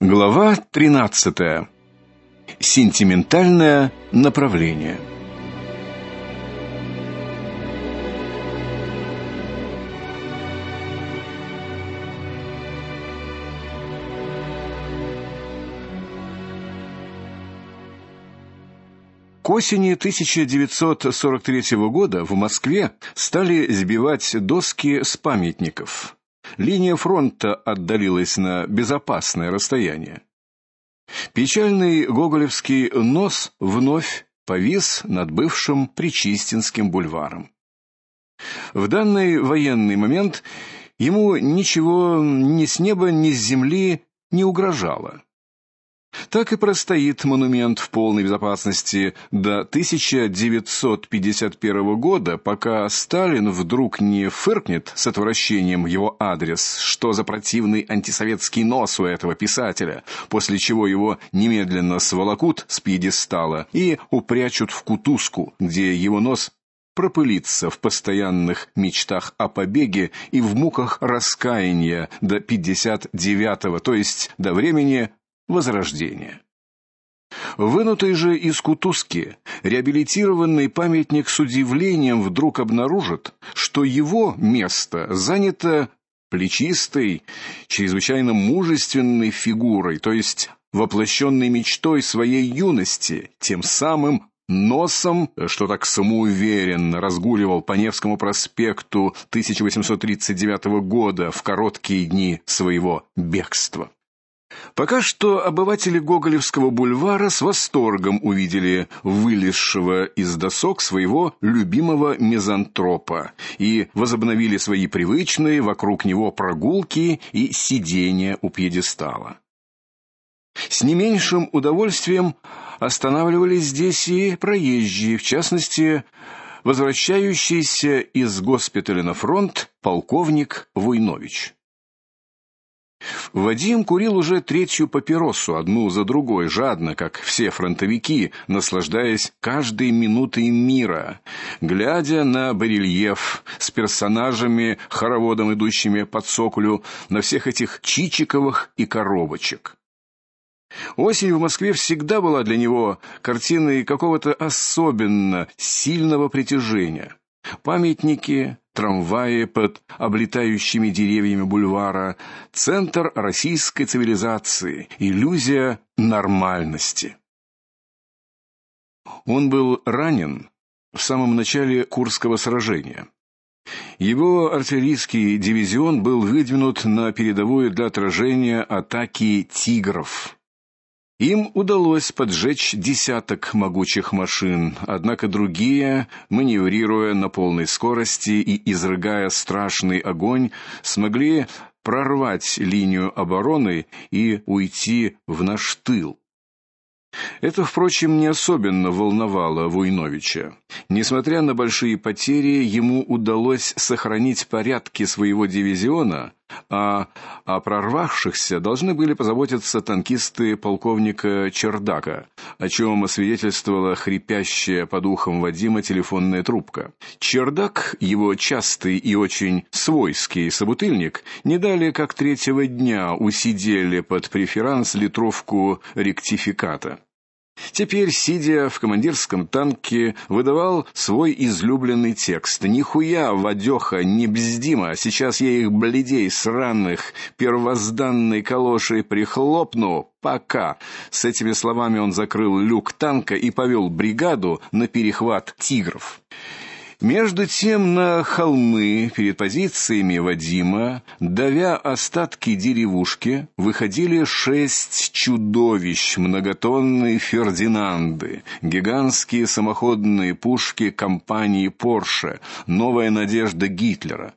Глава 13. Сентиментальное направление. К осени 1943 года в Москве стали сбивать доски с памятников линия фронта отдалилась на безопасное расстояние. Печальный гоголевский нос вновь повис над бывшим Причистинским бульваром. В данный военный момент ему ничего ни с неба, ни с земли не угрожало. Так и простоит монумент в полной безопасности до 1951 года, пока Сталин вдруг не фыркнет с отвращением его адрес, что за противный антисоветский нос у этого писателя, после чего его немедленно сволокут с пьедестала и упрячут в кутузку, где его нос пропылится в постоянных мечтах о побеге и в муках раскаяния до 59-го, то есть до времени Возрождения. Вынутый же из кутузки реабилитированный памятник с удивлением вдруг обнаружит, что его место занято плечистой, чрезвычайно мужественной фигурой, то есть воплощенной мечтой своей юности, тем самым носом, что так самоуверенно разгуливал по Невскому проспекту 1839 года в короткие дни своего бегства. Пока что обыватели Гоголевского бульвара с восторгом увидели вылезшего из досок своего любимого мизантропа и возобновили свои привычные вокруг него прогулки и сидения у пьедестала. С не меньшим удовольствием останавливались здесь и проезжие, в частности, возвращающийся из госпиталя на фронт полковник Войнович. Вадим курил уже третью папиросу, одну за другой, жадно, как все фронтовики, наслаждаясь каждой минутой мира, глядя на барельеф с персонажами, хороводом идущими под соколю, на всех этих чичиковых и коробочек. Осень в Москве всегда была для него картиной какого-то особенно сильного притяжения. Памятники, трамваи под облетающими деревьями бульвара, центр российской цивилизации, иллюзия нормальности. Он был ранен в самом начале Курского сражения. Его артиллерийский дивизион был выдвинут на передовую для отражения атаки тигров. Им удалось поджечь десяток могучих машин, однако другие, маневрируя на полной скорости и изрыгая страшный огонь, смогли прорвать линию обороны и уйти в наш тыл. Это, впрочем, не особенно волновало Войновича. Несмотря на большие потери, ему удалось сохранить порядки своего дивизиона, а о прорвавшихся должны были позаботиться танкисты полковника Чердака, о чем свидетельствовала хрипящая по духам Вадима телефонная трубка. Чердак, его частый и очень свойский собутыльник, не дали как третьего дня усидели под преферанс литровку ректификата. Теперь, сидя в командирском танке, выдавал свой излюбленный текст: "Нихуя, Вадёха, не бздима, сейчас я их бледей сраных первозданной калошей прихлопну, пока". С этими словами он закрыл люк танка и повел бригаду на перехват тигров. Между тем на холмы перед позициями Вадима, давя остатки деревушки, выходили шесть чудовищ многотонные Фердинанды, гигантские самоходные пушки компании Porsche, новая надежда Гитлера.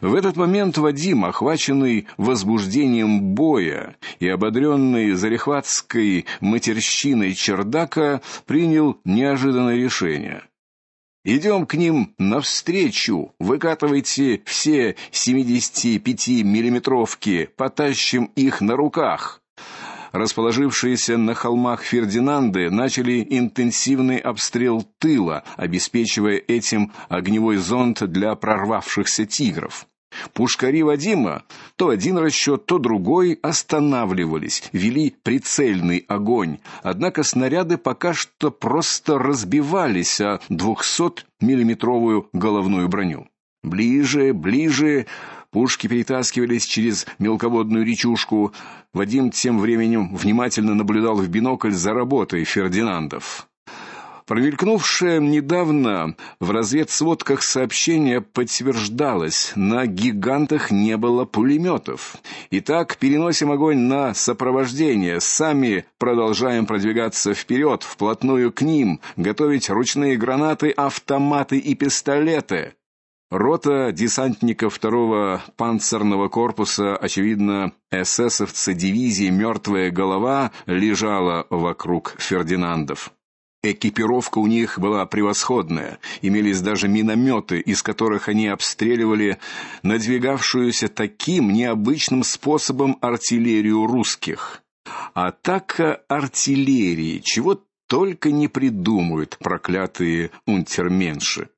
В этот момент Вадим, охваченный возбуждением боя и ободренный зарехватской матерщиной чердака, принял неожиданное решение. Идем к ним навстречу. Выкатывайте все 75-миллиметровки, потащим их на руках. Расположившиеся на холмах Фердинанды начали интенсивный обстрел тыла, обеспечивая этим огневой зонд для прорвавшихся тигров. Пушкари Вадима то один расчет, то другой останавливались, вели прицельный огонь. Однако снаряды пока что просто разбивались о 200-миллиметровую головную броню. Ближе, ближе Пушки перетаскивались через мелководную речушку. Вадим тем временем внимательно наблюдал в бинокль за работой Фердинандов. Промелькнувшее недавно в разведсводках сообщение подтверждалось: на гигантах не было пулеметов. Итак, переносим огонь на сопровождение, сами продолжаем продвигаться вперед, вплотную к ним, готовить ручные гранаты, автоматы и пистолеты. Рота десантников второго панцирного корпуса, очевидно, эсэсовцы дивизии Мертвая голова, лежала вокруг Фердинандов. Экипировка у них была превосходная, имелись даже минометы, из которых они обстреливали надвигавшуюся таким необычным способом артиллерию русских. Атака артиллерии, чего только не придумают проклятые унтерменши.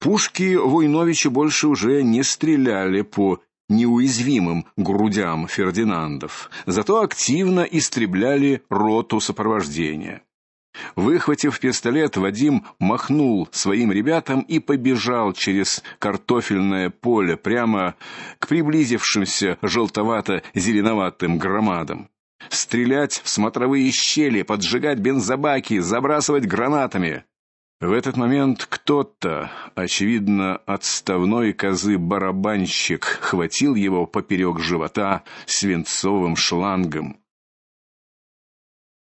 Пушки Войновича больше уже не стреляли по неуязвимым грудям Фердинандов, зато активно истребляли роту сопровождения. Выхватив пистолет, Вадим махнул своим ребятам и побежал через картофельное поле прямо к приблизившимся желтовато-зеленоватым громадам. Стрелять в смотровые щели, поджигать бензобаки, забрасывать гранатами. В этот момент кто-то, очевидно, отставной козы-барабанщик, хватил его поперек живота свинцовым шлангом.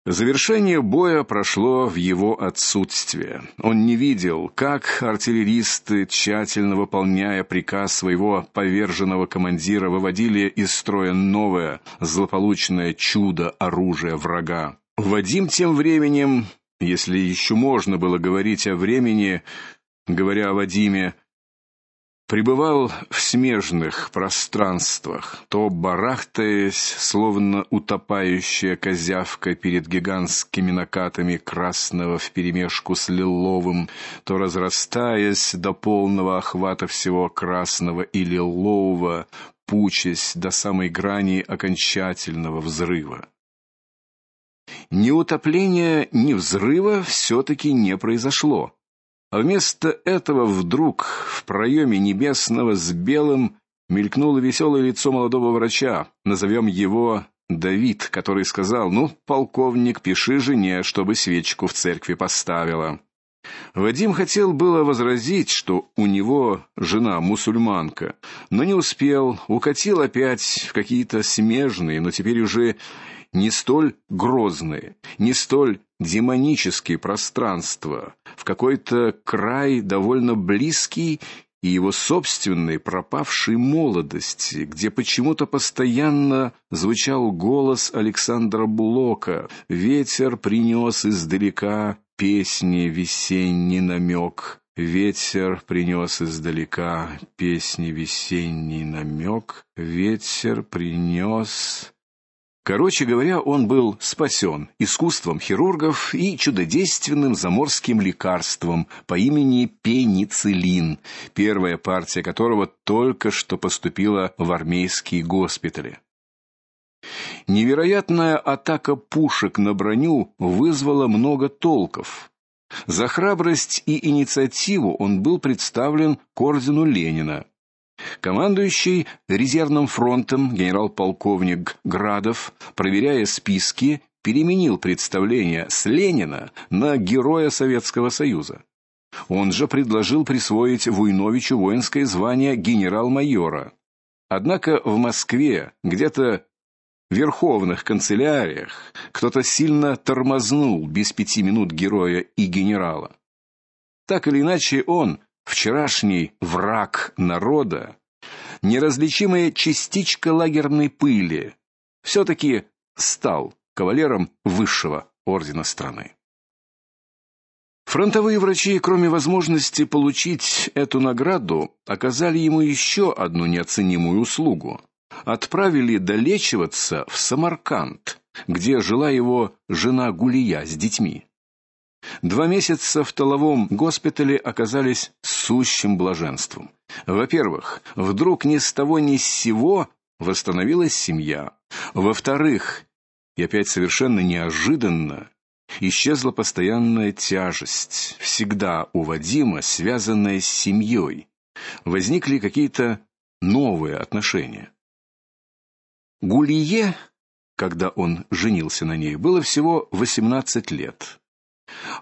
Завершение боя прошло в его отсутствие. Он не видел, как артиллеристы, тщательно выполняя приказ своего поверженного командира, выводили из строя новое злополучное чудо оружия врага. Вадим тем временем если еще можно было говорить о времени, говоря о Вадиме, пребывал в смежных пространствах, то барахтаясь, словно утопающая козявка перед гигантскими накатами красного вперемешку с лиловым, то разрастаясь до полного охвата всего красного и лилового, пучась до самой грани окончательного взрыва. Ни утопления, ни взрыва все таки не произошло. А вместо этого вдруг в проеме небесного с белым мелькнуло веселое лицо молодого врача. Назовем его Давид, который сказал: "Ну, полковник, пиши жене, чтобы свечку в церкви поставила". Вадим хотел было возразить, что у него жена мусульманка, но не успел, укатил опять в какие-то смежные, но теперь уже не столь грозные, не столь демонические пространства, в какой-то край довольно близкий и его собственной пропавшей молодости, где почему-то постоянно звучал голос Александра Блока. Ветер принес издалека песни весенний намек. Ветер принес издалека песни весенний намек. Ветер принес Короче говоря, он был спасен искусством хирургов и чудодейственным заморским лекарством по имени пенициллин, первая партия которого только что поступила в армейские госпитали. Невероятная атака пушек на броню вызвала много толков. За храбрость и инициативу он был представлен к ордену Ленина. Командующий резервным фронтом генерал-полковник Градов, проверяя списки, переменил представление с Ленина на героя Советского Союза. Он же предложил присвоить Вуйновичу воинское звание генерал-майора. Однако в Москве, где-то в верховных канцеляриях, кто-то сильно тормознул без пяти минут героя и генерала. Так или иначе он вчерашний враг народа, неразличимая частичка лагерной пыли, все таки стал кавалером высшего ордена страны. Фронтовые врачи, кроме возможности получить эту награду, оказали ему еще одну неоценимую услугу. Отправили долечиваться в Самарканд, где жила его жена Гулия с детьми. Два месяца в толовом госпитале оказались сущим блаженством. Во-первых, вдруг ни с того ни с сего восстановилась семья. Во-вторых, и опять совершенно неожиданно исчезла постоянная тяжесть, всегда у Вадима связанная с семьей. Возникли какие-то новые отношения. Гулие, когда он женился на ней, было всего 18 лет.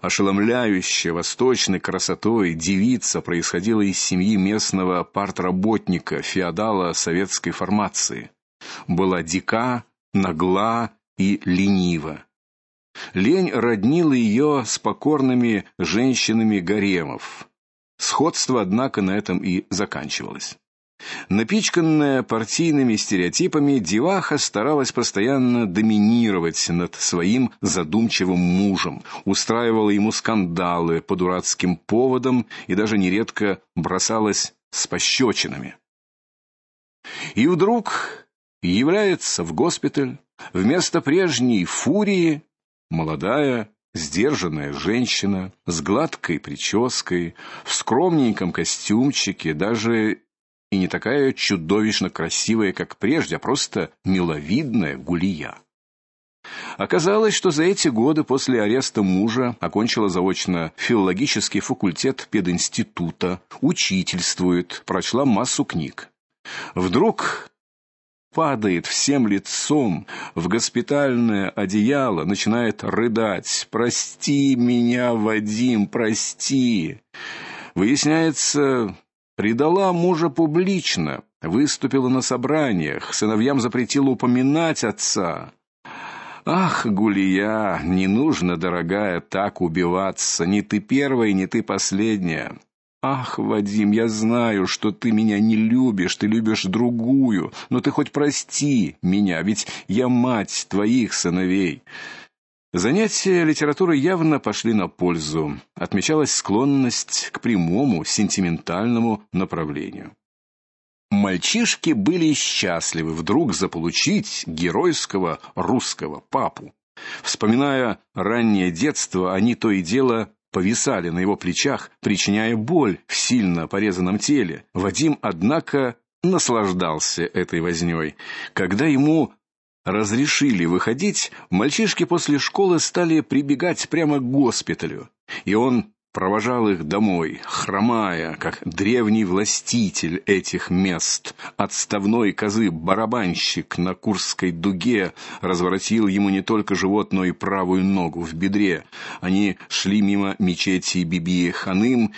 Ошеломляющая восточной красотой девица происходила из семьи местного партработника, феодала советской формации. Была дика, нагла и ленива. Лень роднила ее с покорными женщинами гаремов. Сходство, однако, на этом и заканчивалось. Напичканная партийными стереотипами, деваха старалась постоянно доминировать над своим задумчивым мужем, устраивала ему скандалы по дурацким поводам и даже нередко бросалась с пощечинами. И вдруг является в госпиталь вместо прежней фурии молодая сдержанная женщина с гладкой прической, в скромненьком костюмчике, даже и не такая чудовищно красивая, как прежде, а просто миловидная гулия. Оказалось, что за эти годы после ареста мужа окончила заочно филологический факультет пединститута, учительствует, прочла массу книг. Вдруг падает всем лицом в госпитальное одеяло, начинает рыдать: "Прости меня, Вадим, прости". Выясняется, предала мужа публично, выступила на собраниях, сыновьям запретила упоминать отца. Ах, Гулия, не нужно, дорогая, так убиваться. Не ты первая, не ты последняя. Ах, Вадим, я знаю, что ты меня не любишь, ты любишь другую, но ты хоть прости меня, ведь я мать твоих сыновей. Занятия литературой явно пошли на пользу. Отмечалась склонность к прямому сентиментальному направлению. Мальчишки были счастливы вдруг заполучить геройского русского папу. Вспоминая раннее детство, они то и дело повисали на его плечах, причиняя боль в сильно порезанном теле. Вадим, однако, наслаждался этой вознёй. Когда ему разрешили выходить, мальчишки после школы стали прибегать прямо к госпиталю, и он провожал их домой, хромая, как древний властитель этих мест. Отставной козы-барабанщик на Курской дуге разворотил ему не только живот, но и правую ногу в бедре. Они шли мимо мечети Биби-ханым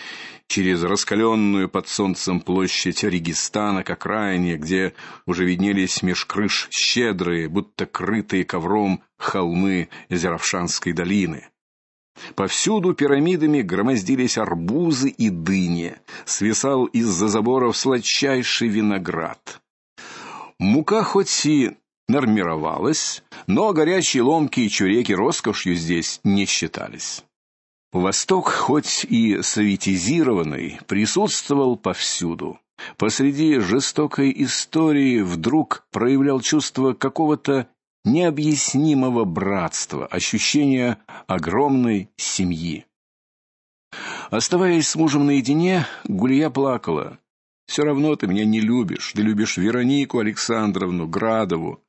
через раскаленную под солнцем площадь Регистана к окраине, где уже виднелись меж крыш щедрые, будто крытые ковром холмы Зеравшанской долины. Повсюду пирамидами громоздились арбузы и дыни, свисал из-за заборов сладчайший виноград. Мука хоть и нормировалась, но горячие ломки и чуреки роскошью здесь не считались. Восток, хоть и советизированный, присутствовал повсюду. Посреди жестокой истории вдруг проявлял чувство какого-то необъяснимого братства, ощущения огромной семьи. Оставаясь с мужем наедине, Гулья плакала. «Все равно ты меня не любишь. Ты любишь Веронику Александровну Градову.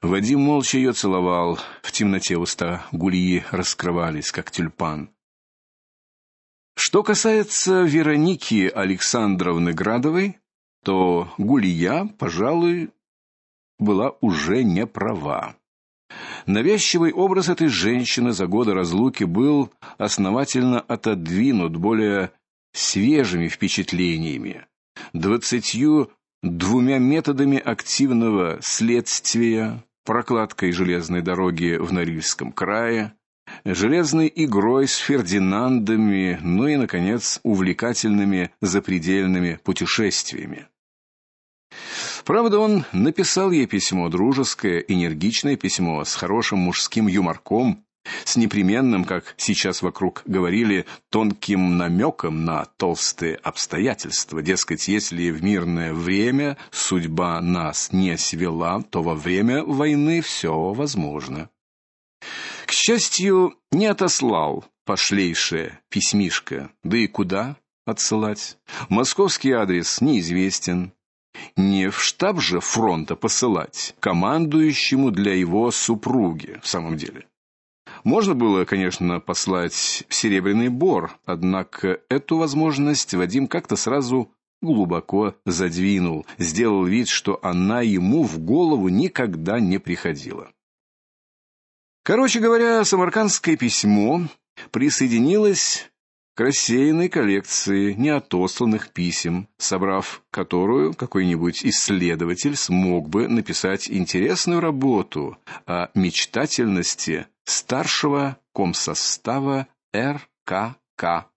Вадим молча ее целовал. В темноте уста Гульи раскрывались, как тюльпан. Что касается Вероники Александровны Градовой, то Гулья, пожалуй, была уже не права. Навязчивый образ этой женщины за годы разлуки был основательно отодвинут более свежими впечатлениями, двадцатью двумя методами активного следствия, прокладкой железной дороги в Норильском крае, железной игрой с Фердинандами, ну и наконец увлекательными запредельными путешествиями. Правда, он написал ей письмо дружеское, энергичное письмо с хорошим мужским юморком, с непременным, как сейчас вокруг говорили, тонким намеком на толстые обстоятельства. Дескать, если в мирное время судьба нас не свела, то во время войны все возможно. К счастью, не отослал пошлейшее письмишко. Да и куда отсылать? Московский адрес неизвестен. Не в штаб же фронта посылать, командующему для его супруги, в самом деле. Можно было, конечно, послать в Серебряный Бор, однако эту возможность Вадим как-то сразу глубоко задвинул, сделал вид, что она ему в голову никогда не приходила. Короче говоря, самаркандское письмо присоединилось к рассеянной коллекции неотосланных писем, собрав которую какой-нибудь исследователь смог бы написать интересную работу о мечтательности старшего комсостава РККА.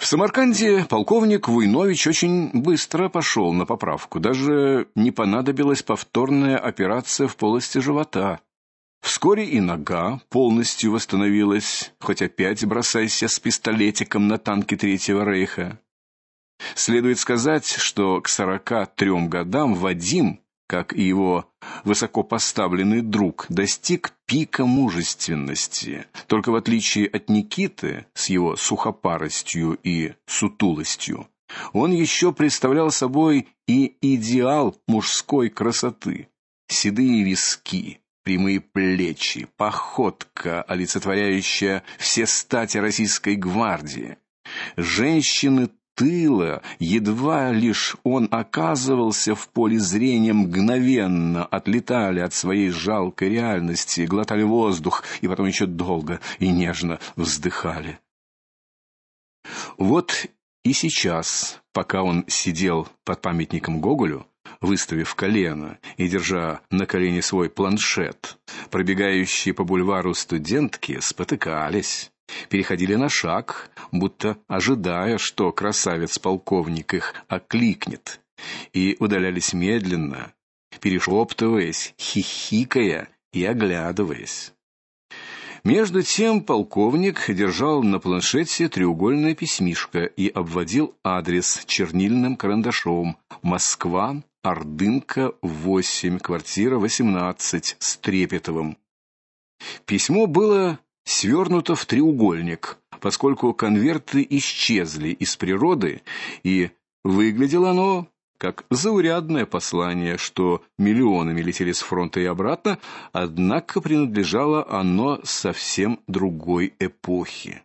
В Самарканде полковник Войнович очень быстро пошел на поправку. Даже не понадобилась повторная операция в полости живота. Вскоре и нога полностью восстановилась, хоть опять бросайся с пистолетиком на танки Третьего рейха. Следует сказать, что к сорока трем годам Вадим как и его высокопоставленный друг, достиг пика мужественности. Только в отличие от Никиты с его сухопаростью и сутулостью, он еще представлял собой и идеал мужской красоты. Седые виски, прямые плечи, походка, олицетворяющая все стати российской гвардии. Женщины тыла, едва лишь он оказывался в поле зрения, мгновенно отлетали от своей жалкой реальности, глотали воздух и потом еще долго и нежно вздыхали. Вот и сейчас, пока он сидел под памятником Гоголю, выставив колено и держа на колене свой планшет, пробегающие по бульвару студентки спотыкались, переходили на шаг, будто ожидая, что красавец-полковник их окликнет, и удалялись медленно, перешептываясь, хихикая и оглядываясь. Между тем полковник держал на планшете треугольное письмишко и обводил адрес чернильным карандашом: Москва, Ордынка, 8, квартира 18 с Трепетовым. Письмо было свернуто в треугольник, поскольку конверты исчезли из природы, и выглядело оно как заурядное послание, что миллионами летели с фронта и обратно, однако принадлежало оно совсем другой эпохе.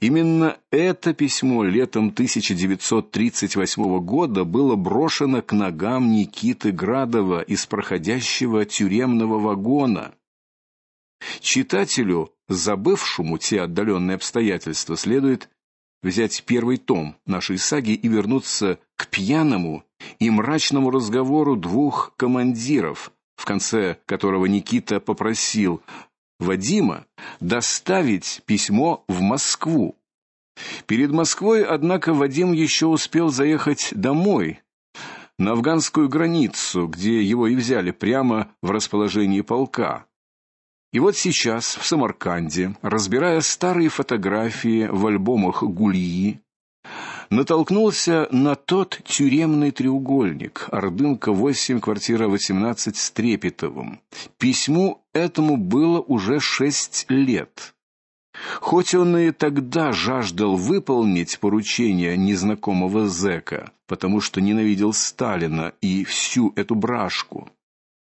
Именно это письмо летом 1938 года было брошено к ногам Никиты Градова из проходящего тюремного вагона. Читателю, забывшему те отдаленные обстоятельства, следует взять первый том нашей саги и вернуться к пьяному и мрачному разговору двух командиров, в конце которого Никита попросил Вадима доставить письмо в Москву. Перед Москвой, однако, Вадим еще успел заехать домой, на афганскую границу, где его и взяли прямо в расположении полка. И вот сейчас в Самарканде, разбирая старые фотографии в альбомах Гульи, натолкнулся на тот тюремный треугольник. Ордынка 8, квартира 18 с Трепетовым. Письму этому было уже шесть лет. Хоть он и тогда жаждал выполнить поручение незнакомого зэка, потому что ненавидел Сталина и всю эту брашку,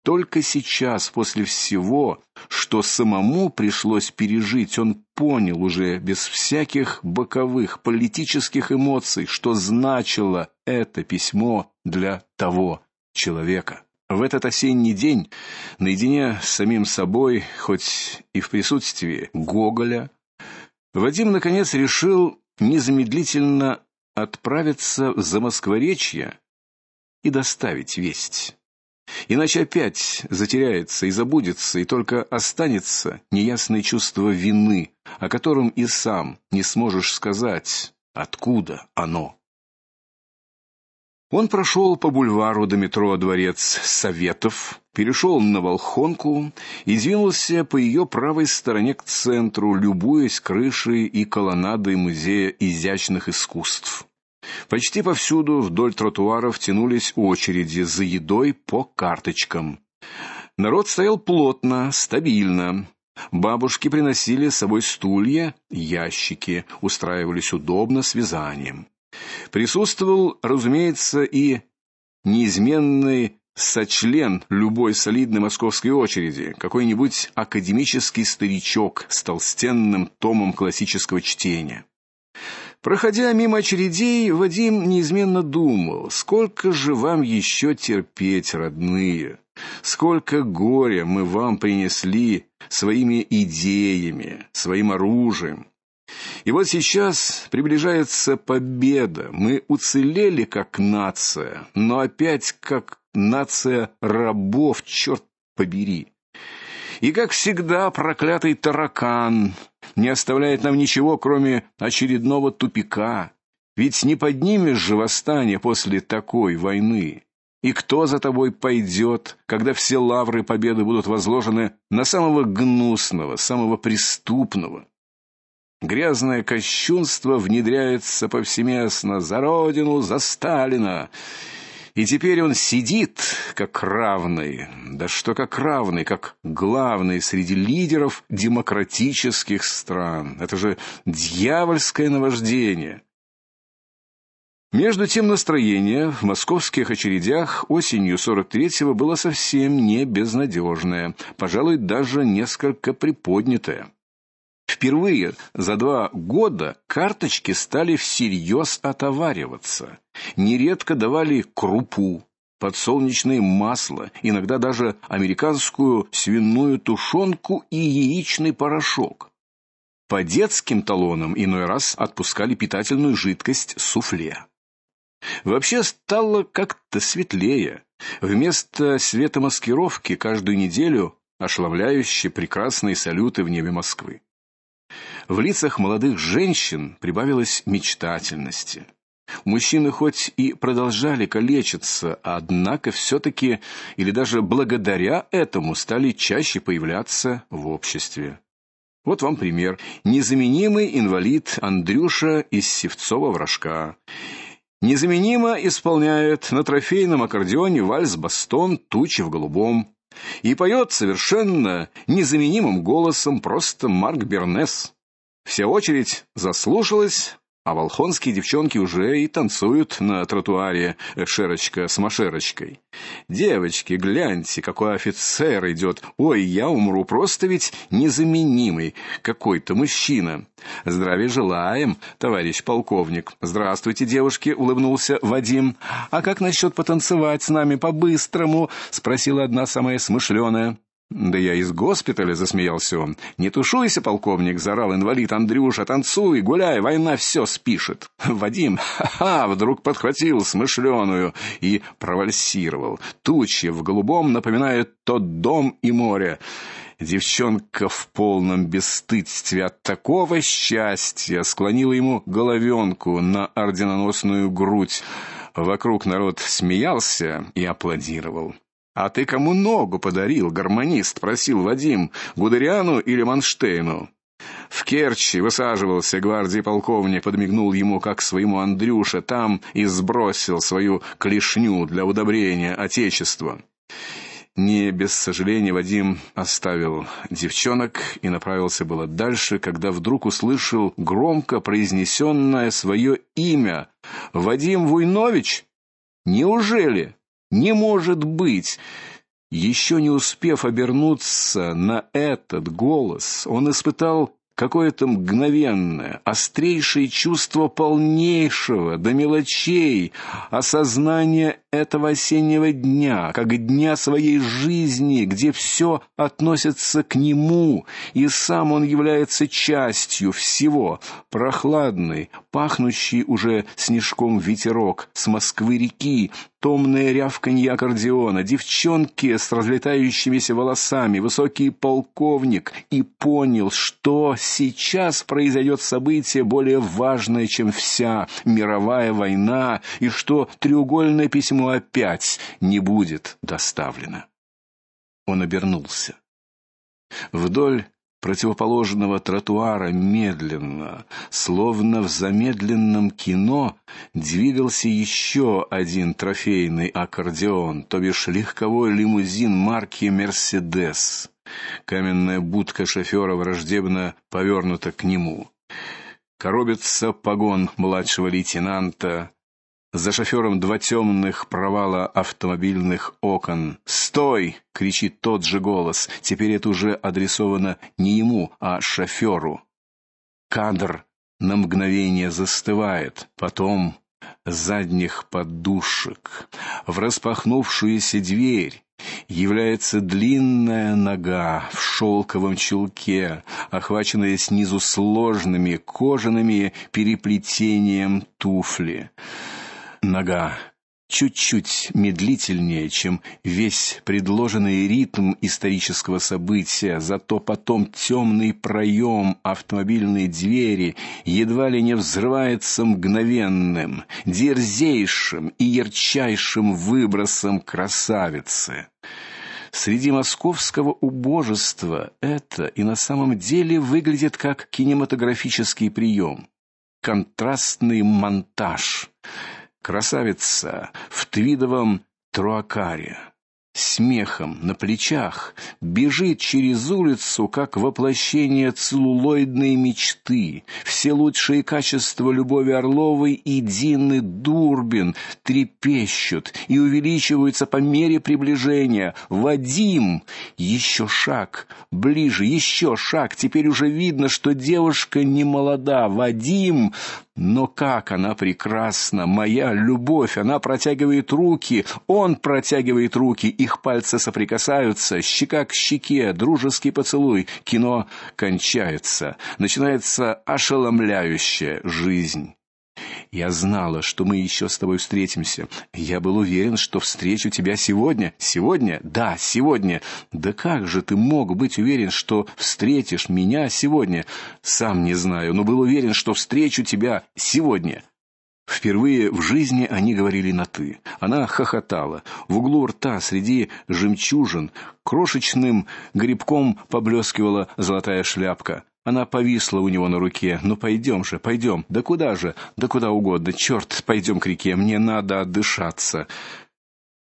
только сейчас, после всего, что самому пришлось пережить, он понял уже без всяких боковых политических эмоций, что значило это письмо для того человека. В этот осенний день, наедине с самим собой, хоть и в присутствии Гоголя, Вадим наконец решил незамедлительно отправиться в Замоскворечье и доставить весть. Иначе опять затеряется и забудется, и только останется неясное чувство вины, о котором и сам не сможешь сказать, откуда оно. Он прошел по бульвару до метро Дворец Советов, перешел на Волхонку и двинулся по ее правой стороне к центру, любуясь крышей и колоннадой музея изящных искусств. Почти повсюду вдоль тротуаров тянулись очереди за едой по карточкам. Народ стоял плотно, стабильно. Бабушки приносили с собой стулья, ящики, устраивались удобно с вязанием. Присутствовал, разумеется, и неизменный сочлен любой солидной московской очереди, какой-нибудь академический старичок с толстенным томом классического чтения. Проходя мимо очередей, Вадим неизменно думал: сколько же вам еще терпеть, родные? Сколько горя мы вам принесли своими идеями, своим оружием. И вот сейчас приближается победа. Мы уцелели как нация, но опять как нация рабов, черт побери. И как всегда, проклятый таракан не оставляет нам ничего, кроме очередного тупика. Ведь не поднимешь же восстание после такой войны. И кто за тобой пойдет, когда все лавры победы будут возложены на самого гнусного, самого преступного? Грязное кощунство внедряется повсеместно за родину, за Сталина. И теперь он сидит как равный, да что как равный, как главный среди лидеров демократических стран. Это же дьявольское наваждение. Между тем настроение в московских очередях осенью 43-го было совсем не безнадежное, пожалуй, даже несколько приподнятое. Впервые за два года карточки стали всерьез отовариваться. Нередко давали крупу, подсолнечное масло, иногда даже американскую свиную тушенку и яичный порошок. По детским талонам иной раз отпускали питательную жидкость суфле. Вообще стало как-то светлее. Вместо светомаскировки каждую неделю ошеломляющие прекрасные салюты в небе Москвы. В лицах молодых женщин прибавилось мечтательности. Мужчины хоть и продолжали калечиться, однако все таки или даже благодаря этому стали чаще появляться в обществе. Вот вам пример. Незаменимый инвалид Андрюша из Севцова-Вражка незаменимо исполняет на трофейном аккордеоне вальс-бастон Тучи в голубом и поет совершенно незаменимым голосом просто Марк Бернес. Вся очередь заслушалась, а волхонские девчонки уже и танцуют на тротуаре шерочка с машерочкой. Девочки, гляньте, какой офицер идет. Ой, я умру, просто ведь незаменимый какой-то мужчина. Здравия желаем, товарищ полковник. Здравствуйте, девушки, улыбнулся Вадим. А как насчет потанцевать с нами по-быстрому? спросила одна самая смышленая. Да я из госпиталя, засмеялся он. Не тушуйся, полковник, заорал инвалид Андрюша, танцуй, гуляй, война все спишет. Вадим, ха-ха, вдруг подхватил смышленую и провальсировал. Тучи в голубом напоминают тот дом и море. Девчонка в полном бесстыдстве от такого счастья склонила ему головенку на орденоносную грудь. Вокруг народ смеялся и аплодировал. А ты кому ногу подарил, гармонист, просил Вадим, Гудериану или Манштейну? В Керчи высаживался гвардии полковник, подмигнул ему как своему Андрюше, там и сбросил свою клешню для удобрения отечества. Не без сожаления Вадим оставил девчонок и направился было дальше, когда вдруг услышал громко произнесенное свое имя. Вадим Вуйнович? Неужели? Не может быть. Еще не успев обернуться на этот голос, он испытал какое-то мгновенное, острейшее чувство полнейшего до мелочей осознания этого осеннего дня, как дня своей жизни, где все относится к нему, и сам он является частью всего. Прохладный, пахнущий уже снежком ветерок с Москвы-реки, томное рявканье аккордеона, девчонки с разлетающимися волосами, высокий полковник и понял, что сейчас произойдет событие более важное, чем вся мировая война, и что треугольное письмо опять не будет доставлено. Он обернулся. Вдоль противоположного тротуара медленно, словно в замедленном кино, двигался еще один трофейный аккордеон, то бишь легковой лимузин марки Mercedes. Каменная будка шофера враждебно повернута к нему. Коробится погон младшего лейтенанта. За шофером два темных провала автомобильных окон. "Стой!" кричит тот же голос. Теперь это уже адресовано не ему, а шоферу. Кадр на мгновение застывает, потом задних подушек в распахнувшуюся дверь является длинная нога в шелковом чулке, охваченная снизу сложными кожаными переплетением туфли. Нога чуть-чуть медлительнее, чем весь предложенный ритм исторического события, зато потом темный проем автомобильной двери едва ли не взрывается мгновенным, дерзейшим и ярчайшим выбросом красавицы. Среди московского убожества это и на самом деле выглядит как кинематографический прием, контрастный монтаж Красавица в твидовом труакаре, смехом на плечах, бежит через улицу, как воплощение целлулоидной мечты. Все лучшие качества Любови Орловой и Дины Дурбин трепещут и увеличиваются по мере приближения. Вадим еще шаг ближе, еще шаг. Теперь уже видно, что девушка не молода. Вадим но как она прекрасна, моя любовь, она протягивает руки, он протягивает руки, их пальцы соприкасаются, щека к щеке, дружеский поцелуй. Кино кончается, начинается ошеломляющая жизнь. Я знала, что мы еще с тобой встретимся. Я был уверен, что встречу тебя сегодня. Сегодня? Да, сегодня. Да как же ты мог быть уверен, что встретишь меня сегодня? Сам не знаю, но был уверен, что встречу тебя сегодня. Впервые в жизни они говорили на ты. Она хохотала. В углу рта среди жемчужин крошечным грибком поблескивала золотая шляпка. Она повисла у него на руке. "Ну пойдем же, пойдем. Да куда же? Да куда угодно. Черт, пойдем к реке. Мне надо отдышаться".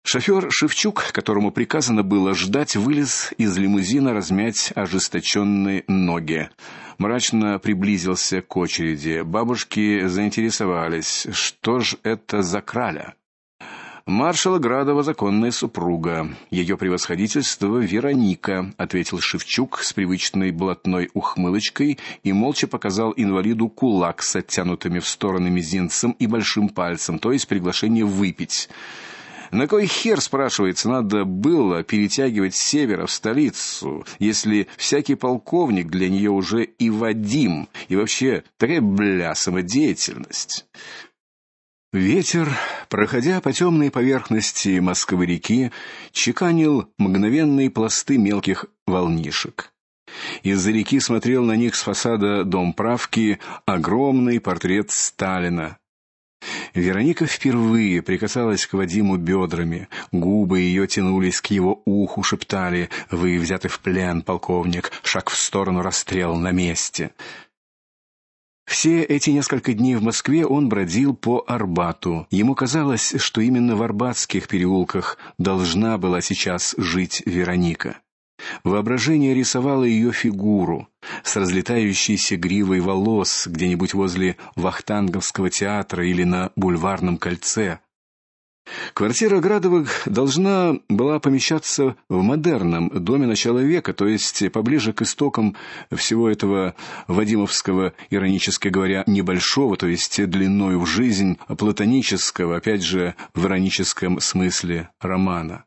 Шофер Шевчук, которому приказано было ждать, вылез из лимузина размять ожесточенные ноги. Мрачно приблизился к очереди. Бабушки заинтересовались, что ж это за краля. Маршала Градова законная супруга, ее превосходительство Вероника, ответил Шевчук с привычной блатной ухмылочкой и молча показал инвалиду кулак с оттянутыми в стороны мизинцем и большим пальцем, то есть приглашение выпить. На кой хер, спрашивается, надо было перетягивать с севера в столицу, если всякий полковник для нее уже и Вадим, и вообще такая бля самодеятельность. Ветер, проходя по темной поверхности Москвы-реки, чеканил мгновенные пласты мелких волнишек. Из-за реки смотрел на них с фасада дом правки огромный портрет Сталина. Вероника впервые прикасалась к Вадиму бедрами. Губы ее тянулись к его уху, шептали: "Вы взяты в плен, полковник. Шаг в сторону расстрел на месте". Все эти несколько дней в Москве он бродил по Арбату. Ему казалось, что именно в арбатских переулках должна была сейчас жить Вероника. Воображение рисовало ее фигуру с разлетающейся гривой волос где-нибудь возле Вахтанговского театра или на бульварном кольце. Квартира Градовых должна была помещаться в модерном доме начала века, то есть поближе к истокам всего этого Вадимовского, иронически говоря, небольшого, то есть длиною в жизнь платонического, опять же, в ироническом смысле романа.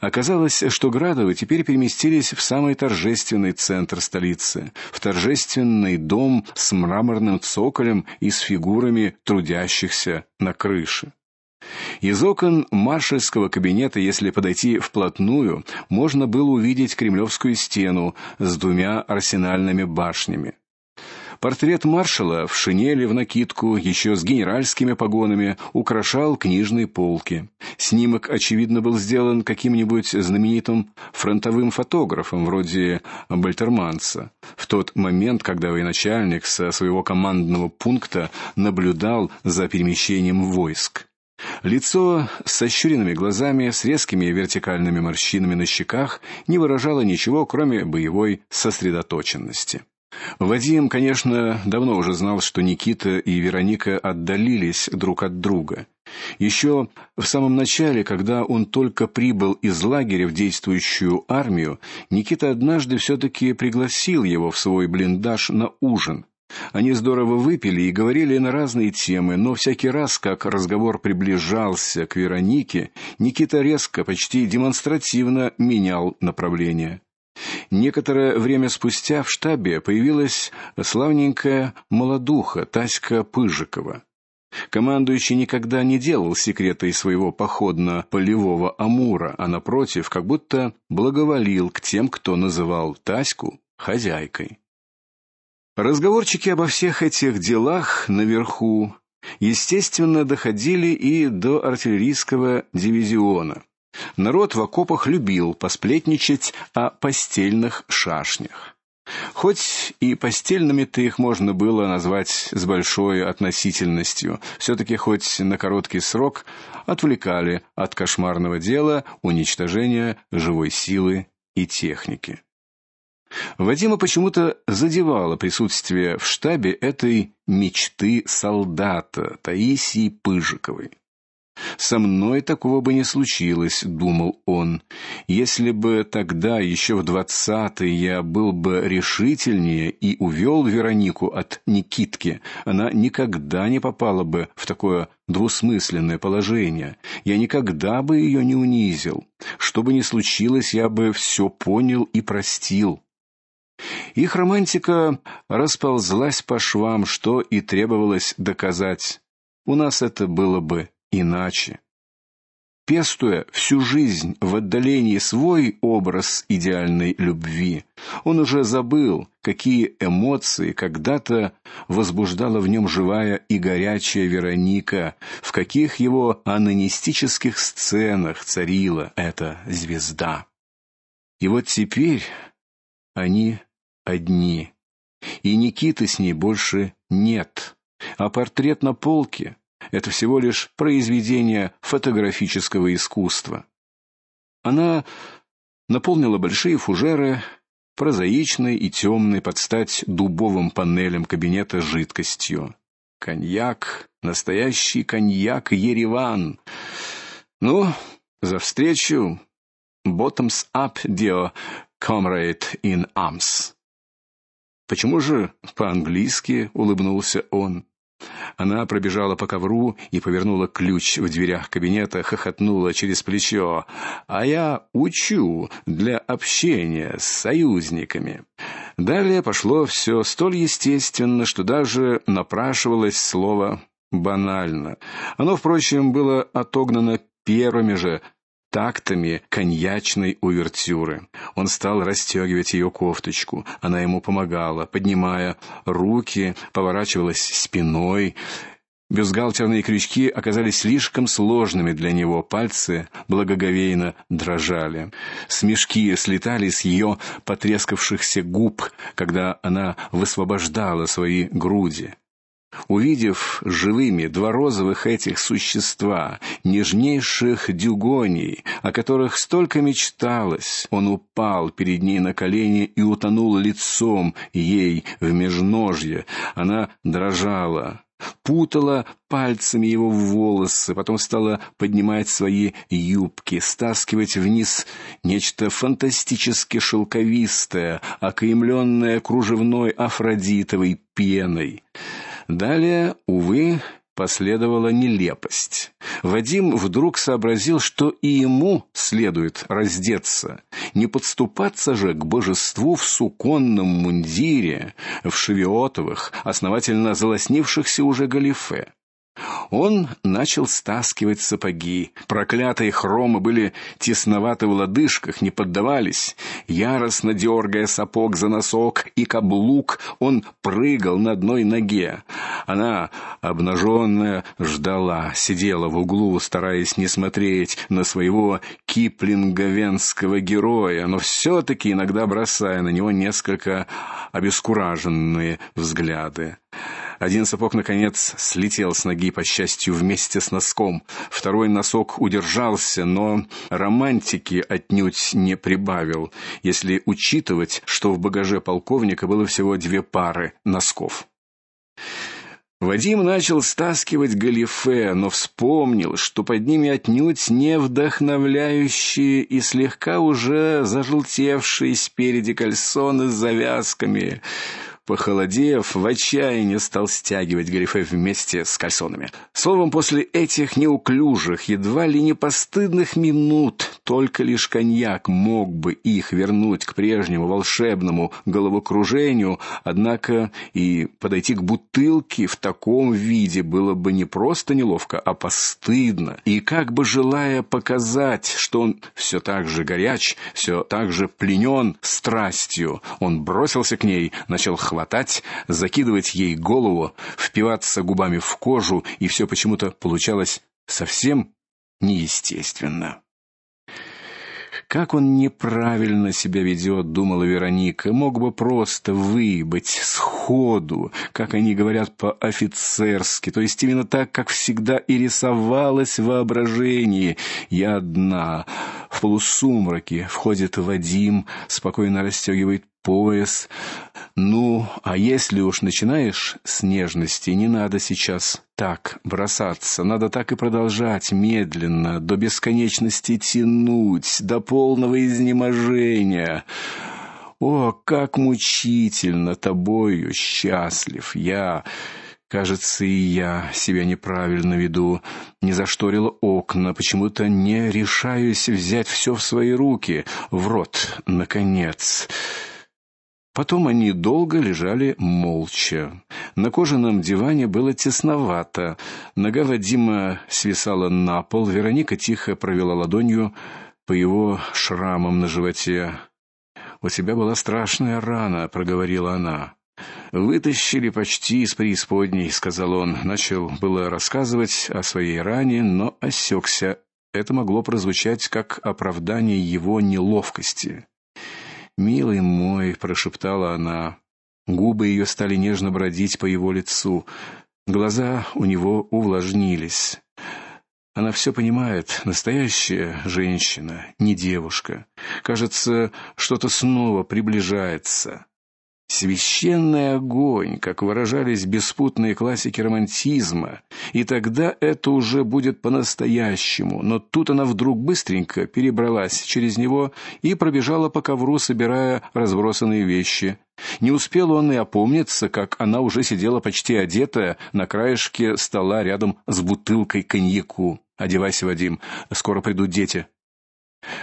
Оказалось, что Градовы теперь переместились в самый торжественный центр столицы, в торжественный дом с мраморным цоколем и с фигурами трудящихся на крыше. Из окон маршальского кабинета, если подойти вплотную, можно было увидеть Кремлевскую стену с двумя арсенальными башнями. Портрет маршала в шинели в накидку, еще с генеральскими погонами, украшал книжные полки. Снимок очевидно был сделан каким-нибудь знаменитым фронтовым фотографом вроде Бальтерманца. В тот момент, когда военачальник со своего командного пункта наблюдал за перемещением войск. Лицо с сощуренными глазами, с резкими вертикальными морщинами на щеках не выражало ничего, кроме боевой сосредоточенности. Вадим, конечно, давно уже знал, что Никита и Вероника отдалились друг от друга. Еще в самом начале, когда он только прибыл из лагеря в действующую армию, Никита однажды все таки пригласил его в свой блиндаж на ужин. Они здорово выпили и говорили на разные темы, но всякий раз, как разговор приближался к Веронике, Никита резко, почти демонстративно менял направление. Некоторое время спустя в штабе появилась славненькая молодуха Таська Пыжикова. Командующий никогда не делал секрета из своего походно-полевого амура, а напротив, как будто благоволил к тем, кто называл Таську хозяйкой. Разговорчики обо всех этих делах наверху, естественно, доходили и до артиллерийского дивизиона. Народ в окопах любил посплетничать о постельных шашнях. Хоть и постельными-то их можно было назвать с большой относительностью, все таки хоть на короткий срок отвлекали от кошмарного дела уничтожения живой силы и техники. Вадима почему-то задевало присутствие в штабе этой мечты солдата Таисии Пыжиковой. Со мной такого бы не случилось, думал он. Если бы тогда еще в двадцатые я был бы решительнее и увел Веронику от Никитки, она никогда не попала бы в такое двусмысленное положение. Я никогда бы ее не унизил. Что бы ни случилось, я бы все понял и простил. Их романтика расползлась по швам, что и требовалось доказать. У нас это было бы иначе. Пестуя всю жизнь в отдалении свой образ идеальной любви, он уже забыл, какие эмоции когда-то возбуждала в нем живая и горячая Вероника, в каких его анонистических сценах царила эта звезда. И вот теперь они одни. И Никиты с ней больше нет. А портрет на полке это всего лишь произведение фотографического искусства. Она наполнила большие фужеры прозаичной и темной под стать дубовым панелям кабинета жидкостью. Коньяк, настоящий коньяк Ереван. Ну, за встречу. Bottoms up, dear comrade in arms. Почему же по-английски улыбнулся он? Она пробежала по ковру и повернула ключ в дверях кабинета, хохотнула через плечо. А я учу для общения с союзниками. Далее пошло все столь естественно, что даже напрашивалось слово банально. Оно, впрочем, было отогнано первыми же тактами коньячной увертюры. Он стал расстегивать ее кофточку. Она ему помогала, поднимая руки, поворачивалась спиной. Бюстгальтерные крючки оказались слишком сложными для него, пальцы благоговейно дрожали. Смешки слетали с ее потрескавшихся губ, когда она высвобождала свои груди. Увидев живыми два розовых этих существа, нежнейших дюгоней, о которых столько мечталось, он упал перед ней на колени и утонул лицом ей в межножье. Она дрожала, путала пальцами его волосы, потом стала поднимать свои юбки, стаскивать вниз нечто фантастически шелковистое, окаймленное кружевной афродитовой пеной. Далее, увы, последовала нелепость. Вадим вдруг сообразил, что и ему следует раздеться, не подступаться же к божеству в суконном мундире, в шевиотовых, основательно залоснившихся уже галифе. Он начал стаскивать сапоги. Проклятые хромы были тесноваты в лодыжках, не поддавались. Яростно дергая сапог за носок и каблук, он прыгал на одной ноге. Она, обнаженная, ждала, сидела в углу, стараясь не смотреть на своего киплинговенского героя, но все таки иногда бросая на него несколько обескураженные взгляды. Один сапог наконец слетел с ноги по счастью вместе с носком. Второй носок удержался, но романтики отнюдь не прибавил, если учитывать, что в багаже полковника было всего две пары носков. Вадим начал стаскивать галифе, но вспомнил, что под ними отнюдь не вдохновляющие и слегка уже зажелтевшие спереди кальсоны с завязками. Похолодев, в отчаянии стал стягивать галифе вместе с кальсонами. Словом, после этих неуклюжих, едва ли не постыдных минут, только лишь коньяк мог бы их вернуть к прежнему волшебному головокружению, однако и подойти к бутылке в таком виде было бы не просто неловко, а постыдно. И как бы желая показать, что он все так же горяч, все так же пленен страстью, он бросился к ней, начал хватать, закидывать ей голову, впиваться губами в кожу, и все почему-то получалось совсем неестественно. Как он неправильно себя ведет, думала Вероника. Мог бы просто выебать сходу, как они говорят по-офицерски, то есть именно так, как всегда и рисовалось в воображении. Я одна в полусумраке входит Вадим, спокойно расстегивает пояс. Ну, а если уж начинаешь с нежности, не надо сейчас так бросаться, надо так и продолжать медленно, до бесконечности тянуть, до полного изнеможения. О, как мучительно тобою счастлив я. Кажется, и я себя неправильно веду. Не зашторила окна, почему-то не решаюсь взять все в свои руки, в рот наконец. Потом они долго лежали молча. На кожаном диване было тесновато. Нога Вадима свисала на пол. Вероника тихо провела ладонью по его шрамам на животе. У тебя была страшная рана, проговорила она. Вытащили почти из преисподней, сказал он. Начал было рассказывать о своей ране, но осекся. Это могло прозвучать как оправдание его неловкости. "Милый мой", прошептала она. Губы ее стали нежно бродить по его лицу. Глаза у него увлажнились. Она все понимает, настоящая женщина, не девушка. Кажется, что-то снова приближается. Священный огонь, как выражались беспутные классики романтизма, и тогда это уже будет по-настоящему. Но тут она вдруг быстренько перебралась через него и пробежала по ковру, собирая разбросанные вещи. Не успел он и опомниться, как она уже сидела почти одетая на краешке стола рядом с бутылкой коньяку. Одевайся, Вадим, скоро придут дети.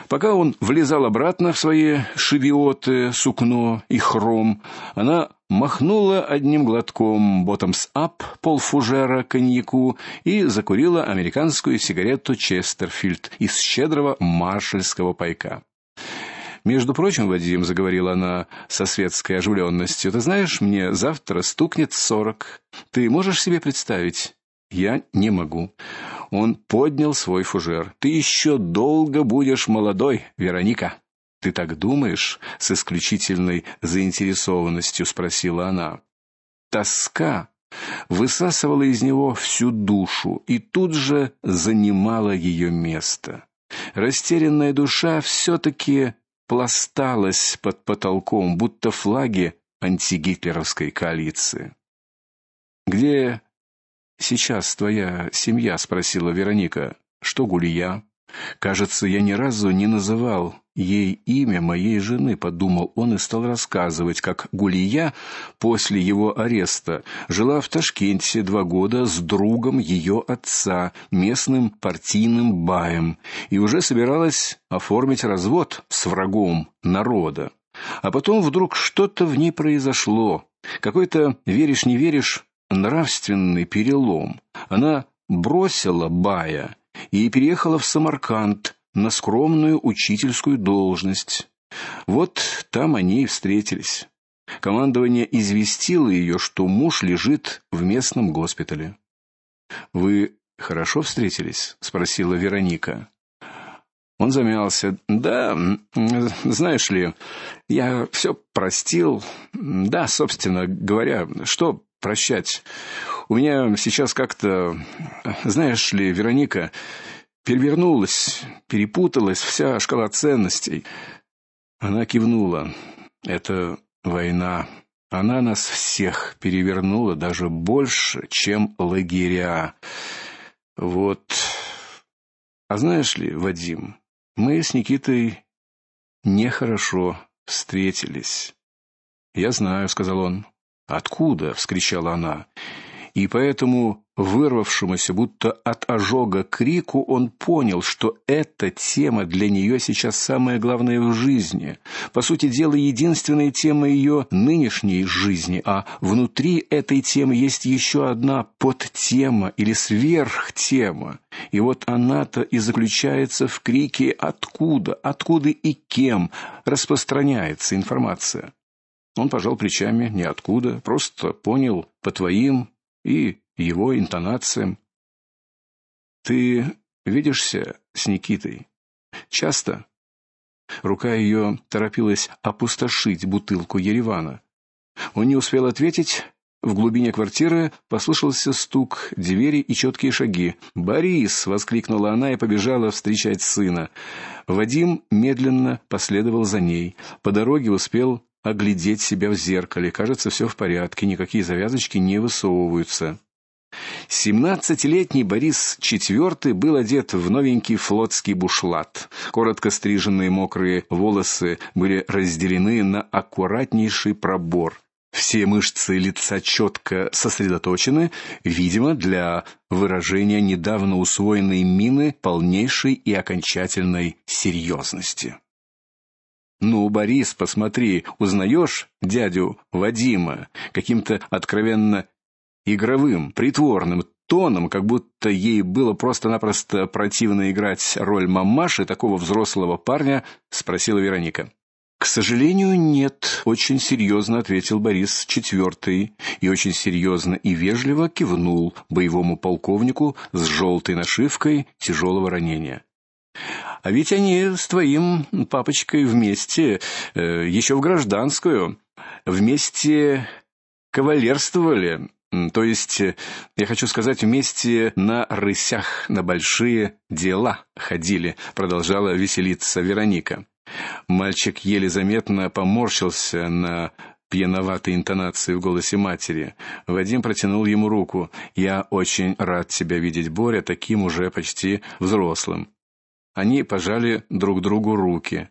Пока он влезал обратно в свои шевиоты, сукно и хром, она махнула одним глотком боттомс-ап полфужера коньяку и закурила американскую сигарету Честерфильд из щедрого маршальского пайка. Между прочим, Вадим заговорила она со светской оживленностью. Ты знаешь, мне завтра стукнет сорок. Ты можешь себе представить? Я не могу. Он поднял свой фужер. Ты еще долго будешь молодой, Вероника. Ты так думаешь? с исключительной заинтересованностью спросила она. Тоска высасывала из него всю душу и тут же занимала ее место. Растерянная душа все таки пласталась под потолком, будто флаги антигитлеровской коалиции. Где сейчас твоя семья, спросила Вероника. Что Гулия? Кажется, я ни разу не называл ей имя моей жены, подумал он и стал рассказывать, как Гулия после его ареста жила в Ташкенте два года с другом ее отца, местным партийным баем, и уже собиралась оформить развод с врагом народа. А потом вдруг что-то в ней произошло. Какой-то веришь не веришь нравственный перелом. Она бросила бая и переехала в Самарканд на скромную учительскую должность. Вот там они и встретились. Командование известило ее, что муж лежит в местном госпитале. Вы хорошо встретились, спросила Вероника. Он замялся. Да, знаешь ли, я все простил. Да, собственно говоря, что прощать. У меня сейчас как-то, знаешь ли, Вероника перевернулась, перепуталась вся шкала ценностей. Она кивнула. Это война. Она нас всех перевернула даже больше, чем лагеря. Вот. А знаешь ли, Вадим, мы с Никитой нехорошо встретились. Я знаю, сказал он. Откуда? вскричала она и поэтому вырвавшемуся будто от ожога крику он понял, что эта тема для нее сейчас самая главная в жизни. По сути дела, единственная тема ее нынешней жизни, а внутри этой темы есть еще одна подтема или сверхтема. И вот она-то и заключается в крике откуда, откуда и кем распространяется информация. Он пожал плечами ниоткуда, просто понял по твоим и его интонациям. Ты видишься с Никитой часто? Рука ее торопилась опустошить бутылку Еревана. Он не успел ответить, в глубине квартиры послышался стук двери и четкие шаги. "Борис!" воскликнула она и побежала встречать сына. Вадим медленно последовал за ней. По дороге успел оглядеть себя в зеркале. Кажется, все в порядке, никакие завязочки не высовываются. Семнадцатилетний Борис IV был одет в новенький флотский бушлат. Коротко стриженные мокрые волосы были разделены на аккуратнейший пробор. Все мышцы лица четко сосредоточены, видимо, для выражения недавно усвоенной мины полнейшей и окончательной серьезности. Ну, Борис, посмотри, узнаешь дядю Вадима каким-то откровенно игровым, притворным тоном, как будто ей было просто-напросто противно играть роль мамаши такого взрослого парня, спросила Вероника. К сожалению, нет, очень серьезно ответил Борис IV и очень серьезно и вежливо кивнул боевому полковнику с желтой нашивкой тяжелого ранения. А ведь они с твоим папочкой вместе э, еще в гражданскую вместе кавалерствовали. То есть, я хочу сказать, вместе на рысях на большие дела ходили, продолжала веселиться Вероника. Мальчик еле заметно поморщился на пьяноватой интонации в голосе матери. Вадим протянул ему руку. Я очень рад тебя видеть, Боря, таким уже почти взрослым. Они пожали друг другу руки.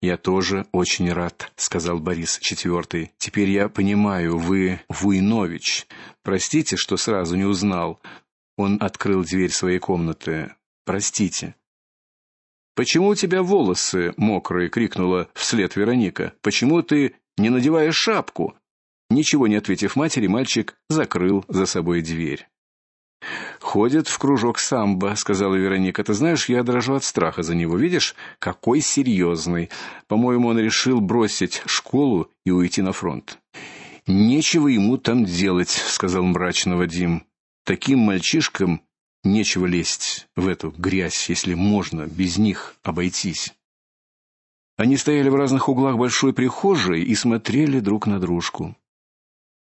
Я тоже очень рад, сказал Борис IV. Теперь я понимаю, вы Вуйнович. Простите, что сразу не узнал. Он открыл дверь своей комнаты. Простите. Почему у тебя волосы мокрые, крикнула вслед Вероника. Почему ты не надеваешь шапку? Ничего не ответив матери, мальчик закрыл за собой дверь. Ходит в кружок самбо, сказала Вероника. Ты знаешь, я дрожу от страха за него. Видишь, какой серьезный. По-моему, он решил бросить школу и уйти на фронт. Нечего ему там делать, сказал мрачно Вадим. Таким мальчишкам нечего лезть в эту грязь, если можно без них обойтись. Они стояли в разных углах большой прихожей и смотрели друг на дружку.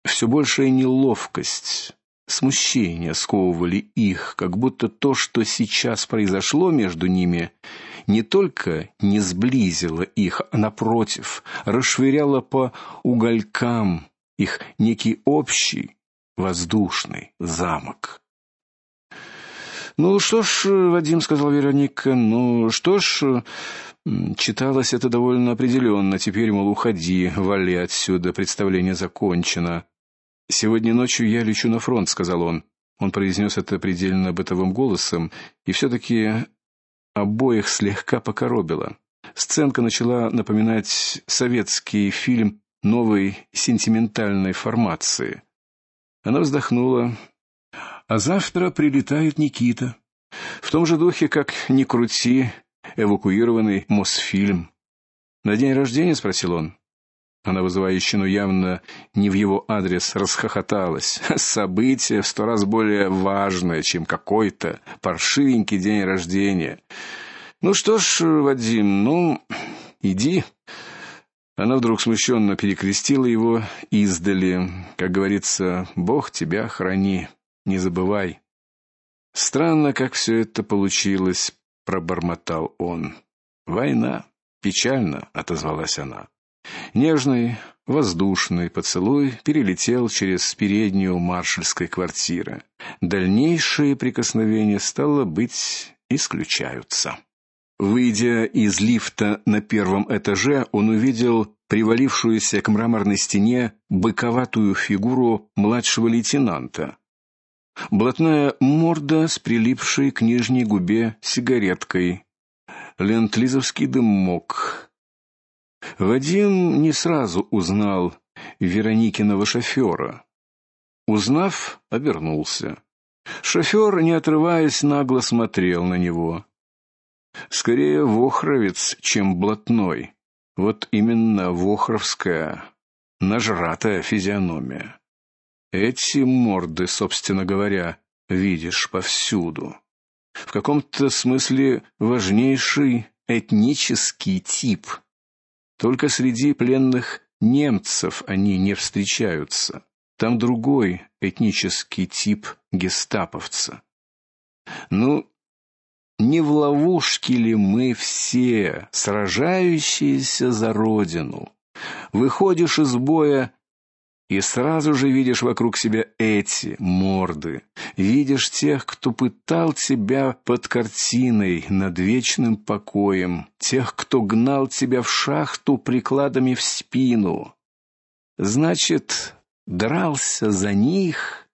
Все большая неловкость смущение сковывали их, как будто то, что сейчас произошло между ними, не только не сблизило их, а напротив, расшвыряло по уголькам их некий общий воздушный замок. Ну что ж, Вадим сказал Вероника. Ну что ж, читалось это довольно определенно. Теперь мол уходи, вали отсюда, представление закончено. Сегодня ночью я лечу на фронт, сказал он. Он произнес это предельно бытовым голосом, и все таки обоих слегка покоробило. Сценка начала напоминать советский фильм новой сентиментальной формации. Она вздохнула. А завтра прилетает Никита. В том же духе, как ни крути, эвакуированный Мосфильм. На день рождения спросил он. Она вызывающе, но явно не в его адрес расхохоталась. Событие в сто раз более важное, чем какой-то паршивенький день рождения. Ну что ж, Вадим, ну иди. Она вдруг смущенно перекрестила его издали, как говорится: "Бог тебя храни, не забывай". Странно, как все это получилось, пробормотал он. Война, печально отозвалась она. Нежный, воздушный поцелуй перелетел через переднюю маршальской квартиры. Дальнейшие прикосновения стало быть исключаются. Выйдя из лифта на первом этаже, он увидел привалившуюся к мраморной стене быковатую фигуру младшего лейтенанта. Блатная морда с прилипшей к нижней губе сигареткой. Ленд-лизовский дымок. Вадим не сразу узнал Вероникиного шофера. Узнав, обернулся. Шофер, не отрываясь, нагло смотрел на него. Скорее вохровец, чем блатной. Вот именно вохровская, нажратая физиономия. Эти морды, собственно говоря, видишь повсюду. В каком-то смысле важнейший этнический тип. Только среди пленных немцев они не встречаются. Там другой этнический тип гестаповца. Ну, не в ловушке ли мы все, сражающиеся за родину? Выходишь из боя и сразу же видишь вокруг себя эти морды. Видишь тех, кто пытал тебя под картиной над вечным покоем, тех, кто гнал тебя в шахту прикладами в спину. Значит, дрался за них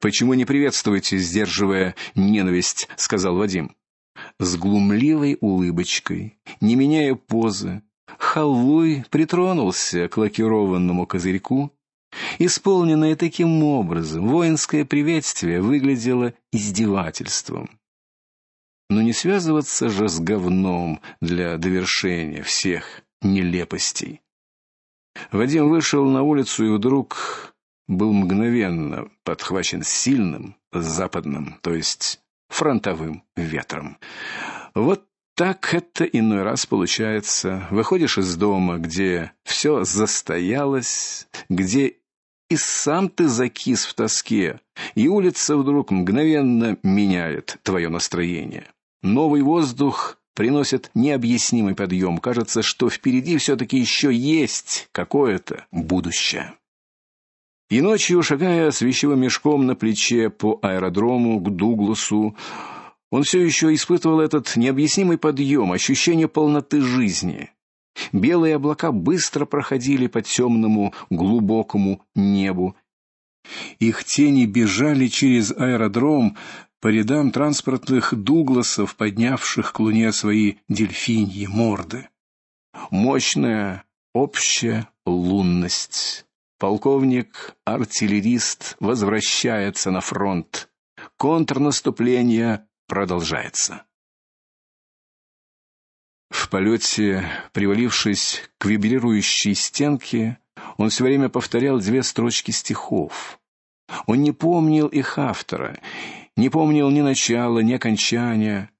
Почему не приветствуете, сдерживая ненависть, сказал Вадим. С глумливой улыбочкой, не меняя позы, Халлуй притронулся к лакированному козырьку. Исполненное таким образом воинское приветствие выглядело издевательством. Но не связываться же с говном для довершения всех нелепостей. Вадим вышел на улицу и вдруг был мгновенно подхвачен сильным западным, то есть фронтовым ветром. Вот так это иной раз получается. Выходишь из дома, где все застоялось, где и сам ты закис в тоске, и улица вдруг мгновенно меняет твое настроение. Новый воздух приносит необъяснимый подъем. Кажется, что впереди все таки еще есть какое-то будущее. И ночью, шагая с вещевым мешком на плече по аэродрому к Дугласу, он все еще испытывал этот необъяснимый подъем, ощущение полноты жизни. Белые облака быстро проходили по темному глубокому небу. Их тени бежали через аэродром по рядам транспортных Дугласов, поднявших к луне свои дельфиньи морды. Мощная общая лунность. Полковник-артиллерист возвращается на фронт. Контрнаступление продолжается. В полете, привалившись к вибрирующей стенке, он все время повторял две строчки стихов. Он не помнил их автора, не помнил ни начала, ни окончания.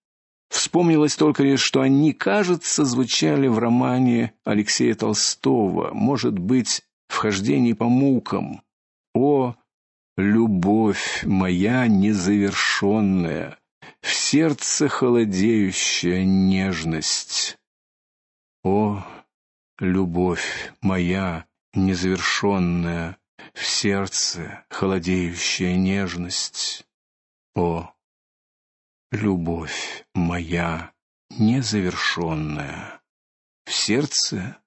Вспомнилось только лишь, что они, кажется, звучали в романе Алексея Толстого, может быть, в по мукам. О, любовь моя незавершенная, в сердце холодеющая нежность. О, любовь моя незавершенная, в сердце холодеющая нежность. О, любовь моя незавершенная, в сердце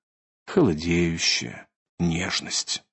холодеющая нежность.